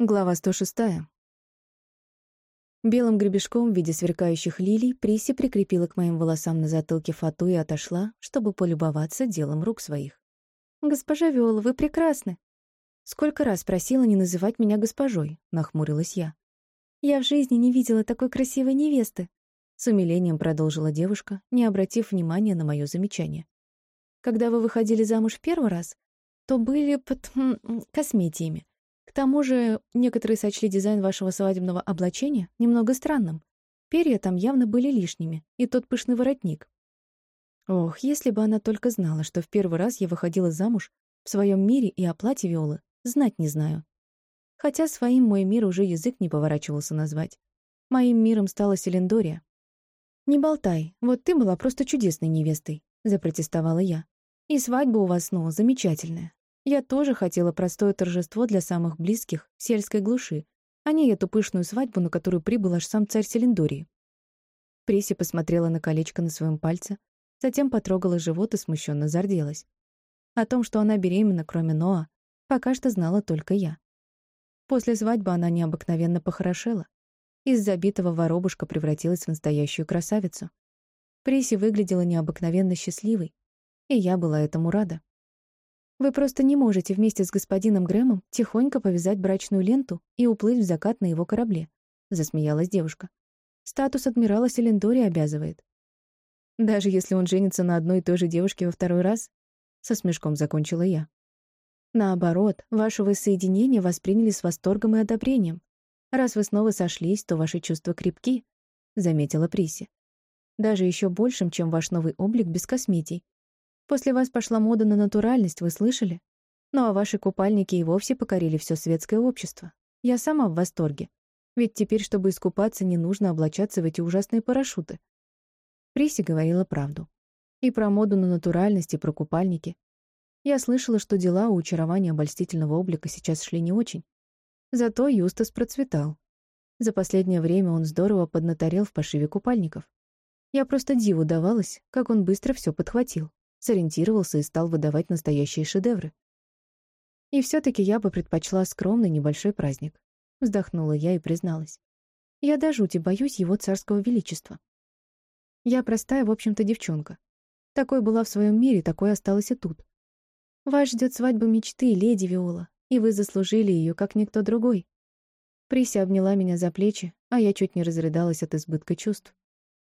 Глава 106. Белым гребешком в виде сверкающих лилий Приси прикрепила к моим волосам на затылке фату и отошла, чтобы полюбоваться делом рук своих. «Госпожа Виола, вы прекрасны!» «Сколько раз просила не называть меня госпожой», — нахмурилась я. «Я в жизни не видела такой красивой невесты», — с умилением продолжила девушка, не обратив внимания на мое замечание. «Когда вы выходили замуж в первый раз, то были под косметиями. К тому же, некоторые сочли дизайн вашего свадебного облачения немного странным. Перья там явно были лишними, и тот пышный воротник. Ох, если бы она только знала, что в первый раз я выходила замуж в своем мире и о платье Виолы, знать не знаю. Хотя своим мой мир уже язык не поворачивался назвать. Моим миром стала Селендория. «Не болтай, вот ты была просто чудесной невестой», — запротестовала я. «И свадьба у вас, ну, замечательная. Я тоже хотела простое торжество для самых близких в сельской глуши, а не эту пышную свадьбу, на которую прибыл аж сам царь Селендории. Приси посмотрела на колечко на своем пальце, затем потрогала живот и смущенно зарделась. О том, что она беременна, кроме Ноа, пока что знала только я. После свадьбы она необыкновенно похорошела. Из забитого воробушка превратилась в настоящую красавицу. Приси выглядела необыкновенно счастливой, и я была этому рада. Вы просто не можете вместе с господином Грэмом тихонько повязать брачную ленту и уплыть в закат на его корабле», — засмеялась девушка. «Статус адмирала Селендори обязывает». «Даже если он женится на одной и той же девушке во второй раз?» — со смешком закончила я. «Наоборот, ваше воссоединение восприняли с восторгом и одобрением. Раз вы снова сошлись, то ваши чувства крепки», — заметила Приси. «Даже еще большим, чем ваш новый облик без косметий, После вас пошла мода на натуральность, вы слышали? Ну а ваши купальники и вовсе покорили все светское общество. Я сама в восторге. Ведь теперь, чтобы искупаться, не нужно облачаться в эти ужасные парашюты. Приси говорила правду. И про моду на натуральность, и про купальники. Я слышала, что дела у очарования обольстительного облика сейчас шли не очень. Зато Юстас процветал. За последнее время он здорово поднаторел в пошиве купальников. Я просто диву давалась, как он быстро все подхватил сориентировался и стал выдавать настоящие шедевры. И все таки я бы предпочла скромный небольшой праздник. Вздохнула я и призналась. Я до жути боюсь его царского величества. Я простая, в общем-то, девчонка. Такой была в своем мире, такой осталась и тут. Вас ждет свадьба мечты, леди Виола, и вы заслужили ее, как никто другой. Прися обняла меня за плечи, а я чуть не разрыдалась от избытка чувств.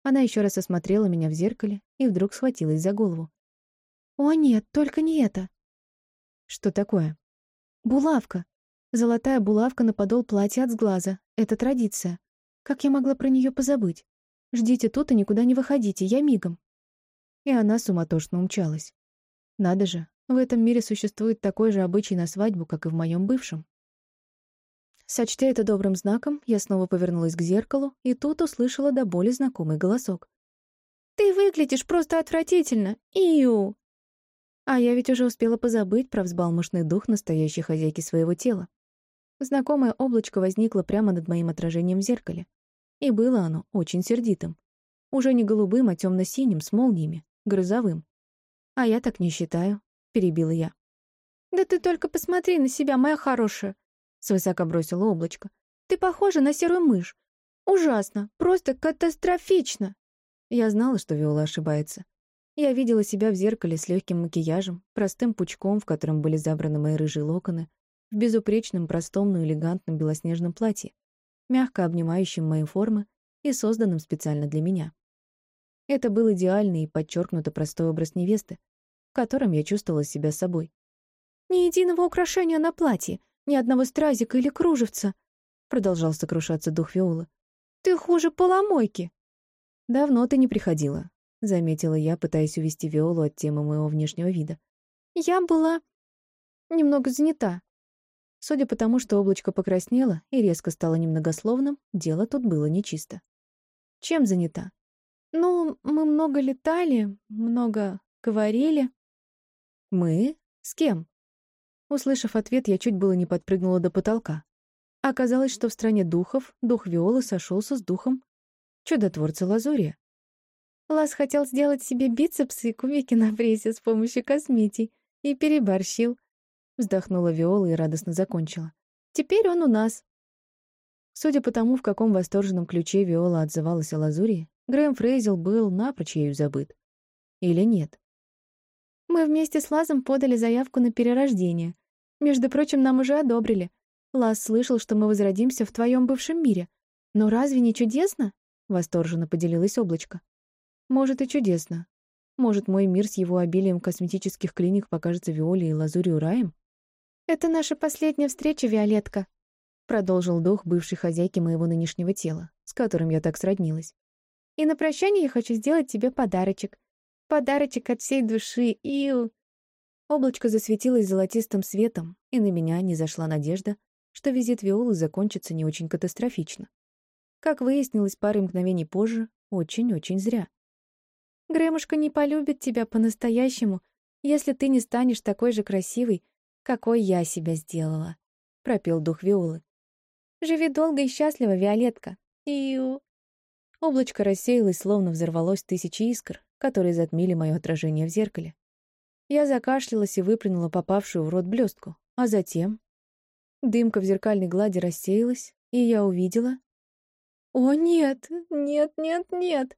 Она еще раз осмотрела меня в зеркале и вдруг схватилась за голову. «О, нет, только не это!» «Что такое?» «Булавка. Золотая булавка на подол платья от сглаза. Это традиция. Как я могла про нее позабыть? Ждите тут и никуда не выходите, я мигом». И она суматошно умчалась. Надо же, в этом мире существует такой же обычай на свадьбу, как и в моем бывшем. Сочтя это добрым знаком, я снова повернулась к зеркалу и тут услышала до боли знакомый голосок. «Ты выглядишь просто отвратительно! Иу!» А я ведь уже успела позабыть про взбалмошный дух настоящей хозяйки своего тела. Знакомое облачко возникло прямо над моим отражением в зеркале. И было оно очень сердитым. Уже не голубым, а темно синим с молниями, грозовым. «А я так не считаю», — перебила я. «Да ты только посмотри на себя, моя хорошая», — свысока бросила облачко. «Ты похожа на серую мышь. Ужасно, просто катастрофично». Я знала, что Виола ошибается. Я видела себя в зеркале с легким макияжем, простым пучком, в котором были забраны мои рыжие локоны, в безупречном, простом, но элегантном белоснежном платье, мягко обнимающем мои формы и созданном специально для меня. Это был идеальный и подчеркнуто простой образ невесты, в котором я чувствовала себя собой. «Ни единого украшения на платье, ни одного стразика или кружевца», продолжал сокрушаться дух Виолы. «Ты хуже поломойки». «Давно ты не приходила», — заметила я, пытаясь увести Виолу от темы моего внешнего вида. «Я была немного занята». Судя по тому, что облачко покраснело и резко стало немногословным, дело тут было нечисто. «Чем занята?» «Ну, мы много летали, много говорили». «Мы? С кем?» Услышав ответ, я чуть было не подпрыгнула до потолка. Оказалось, что в стране духов дух Виолы сошелся с духом чудотворца Лазурия. Лас хотел сделать себе бицепсы и кубики на прессе с помощью косметий и переборщил. Вздохнула Виола и радостно закончила. Теперь он у нас. Судя по тому, в каком восторженном ключе Виола отзывалась о Лазури, Грэм Фрейзел был напрочь ею забыт. Или нет? Мы вместе с Лазом подали заявку на перерождение. Между прочим, нам уже одобрили. Лаз слышал, что мы возродимся в твоем бывшем мире. Но разве не чудесно? Восторженно поделилась облачко. Может, и чудесно. Может, мой мир с его обилием косметических клиник покажется Виоле и Лазурью раем? Это наша последняя встреча, Виолетка, продолжил дух бывшей хозяйки моего нынешнего тела, с которым я так сроднилась. И на прощание я хочу сделать тебе подарочек. Подарочек от всей души, Иу. Облачко засветилось золотистым светом, и на меня не зашла надежда, что визит Виолы закончится не очень катастрофично. Как выяснилось пару мгновений позже, очень-очень зря. Грэмушка не полюбит тебя по-настоящему, если ты не станешь такой же красивой, какой я себя сделала», — пропел дух Виолы. Живи долго и счастливо, Виолетка. Иу. Облачко рассеялось, словно взорвалось тысячи искр, которые затмили мое отражение в зеркале. Я закашлялась и выплюнула попавшую в рот блестку, а затем... Дымка в зеркальной глади рассеялась, и я увидела... О, нет, нет, нет, нет!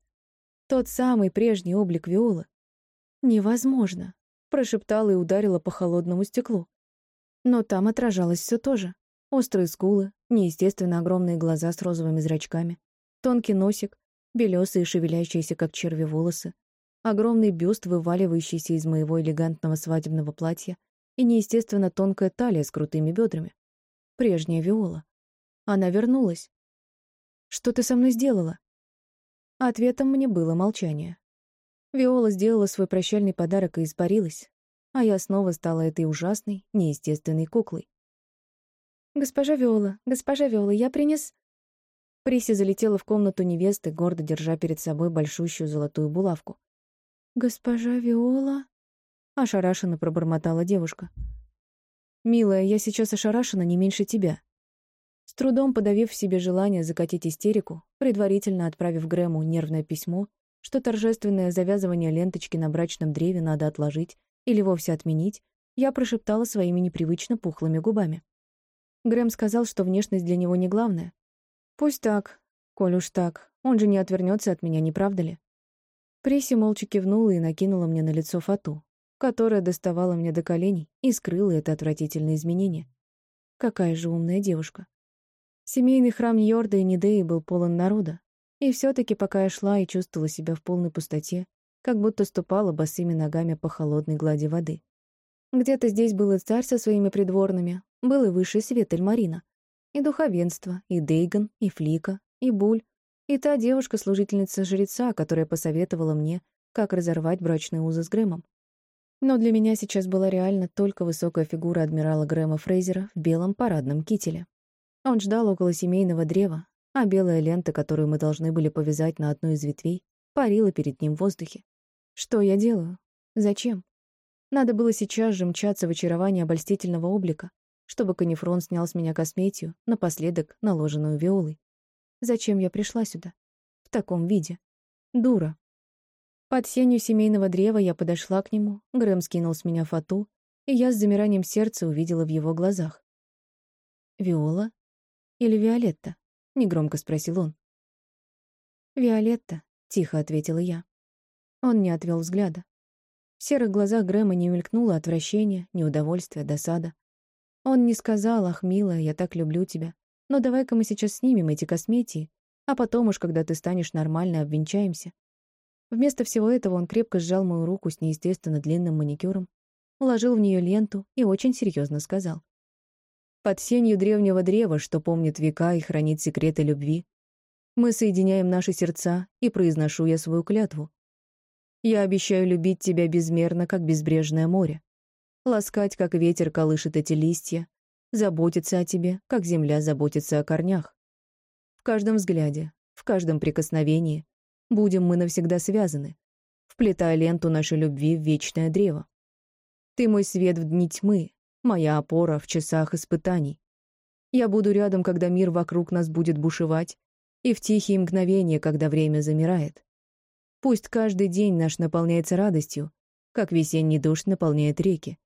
Тот самый прежний облик Виолы. Невозможно, прошептала и ударила по холодному стеклу. Но там отражалось все то же. Острые скулы, неестественно огромные глаза с розовыми зрачками, тонкий носик, белесые шевелящиеся, как черви, волосы, огромный бюст, вываливающийся из моего элегантного свадебного платья, и неестественно тонкая талия с крутыми бедрами. Прежняя Виола. Она вернулась. «Что ты со мной сделала?» Ответом мне было молчание. Виола сделала свой прощальный подарок и испарилась, а я снова стала этой ужасной, неестественной куклой. «Госпожа Виола, госпожа Виола, я принес...» Приси залетела в комнату невесты, гордо держа перед собой большущую золотую булавку. «Госпожа Виола?» — ошарашенно пробормотала девушка. «Милая, я сейчас ошарашена не меньше тебя». С трудом подавив в себе желание закатить истерику, предварительно отправив Грэму нервное письмо, что торжественное завязывание ленточки на брачном древе надо отложить или вовсе отменить, я прошептала своими непривычно пухлыми губами. Грэм сказал, что внешность для него не главное. Пусть так, коль уж так, он же не отвернется от меня, не правда ли? Пресси молча кивнула и накинула мне на лицо фату, которая доставала мне до коленей и скрыла это отвратительное изменение. Какая же умная девушка. Семейный храм Йорда и Нидеи был полон народа, и все таки пока я шла и чувствовала себя в полной пустоте, как будто ступала босыми ногами по холодной глади воды. Где-то здесь был и царь со своими придворными, был и высший свет Эльмарина, и духовенство, и Дейган, и Флика, и Буль, и та девушка-служительница жреца, которая посоветовала мне, как разорвать брачные узы с Грэмом. Но для меня сейчас была реально только высокая фигура адмирала Грэма Фрейзера в белом парадном кителе. Он ждал около семейного древа, а белая лента, которую мы должны были повязать на одну из ветвей, парила перед ним в воздухе. Что я делаю? Зачем? Надо было сейчас же мчаться в очарование обольстительного облика, чтобы Канифрон снял с меня косметию, напоследок наложенную виолой. Зачем я пришла сюда? В таком виде. Дура. Под сенью семейного древа я подошла к нему, Грэм скинул с меня фату, и я с замиранием сердца увидела в его глазах. «Виола или Виолетта?» — негромко спросил он. «Виолетта», — тихо ответила я. Он не отвел взгляда. В серых глазах Грэма не мелькнуло отвращение, неудовольствие, досада. Он не сказал, ах, милая, я так люблю тебя, но давай-ка мы сейчас снимем эти косметии, а потом уж, когда ты станешь нормальной, обвенчаемся. Вместо всего этого он крепко сжал мою руку с неестественно длинным маникюром, уложил в нее ленту и очень серьезно сказал. Под сенью древнего древа, что помнит века и хранит секреты любви, мы соединяем наши сердца, и произношу я свою клятву. Я обещаю любить тебя безмерно, как безбрежное море. Ласкать, как ветер колышет эти листья. Заботиться о тебе, как земля заботится о корнях. В каждом взгляде, в каждом прикосновении будем мы навсегда связаны, вплетая ленту нашей любви в вечное древо. Ты мой свет в дни тьмы, моя опора в часах испытаний. Я буду рядом, когда мир вокруг нас будет бушевать, и в тихие мгновения, когда время замирает. Пусть каждый день наш наполняется радостью, как весенний дождь наполняет реки.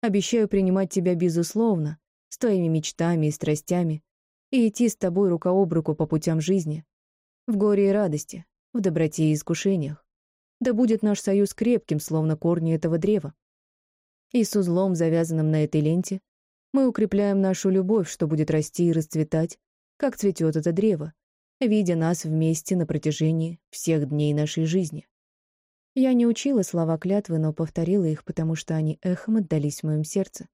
Обещаю принимать тебя безусловно, с твоими мечтами и страстями и идти с тобой рука об руку по путям жизни, в горе и радости, в доброте и искушениях. Да будет наш союз крепким, словно корни этого древа. И с узлом, завязанным на этой ленте, мы укрепляем нашу любовь, что будет расти и расцветать, как цветет это древо, видя нас вместе на протяжении всех дней нашей жизни. Я не учила слова клятвы, но повторила их, потому что они эхом отдались в моем сердце.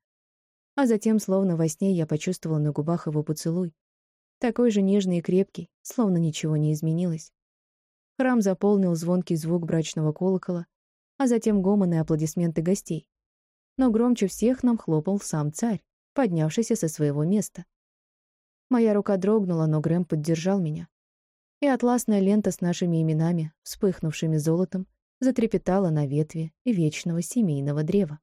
А затем, словно во сне, я почувствовала на губах его поцелуй. Такой же нежный и крепкий, словно ничего не изменилось. Храм заполнил звонкий звук брачного колокола, а затем гомон и аплодисменты гостей. Но громче всех нам хлопал сам царь, поднявшийся со своего места. Моя рука дрогнула, но Грэм поддержал меня. И атласная лента с нашими именами, вспыхнувшими золотом, затрепетала на ветви вечного семейного древа.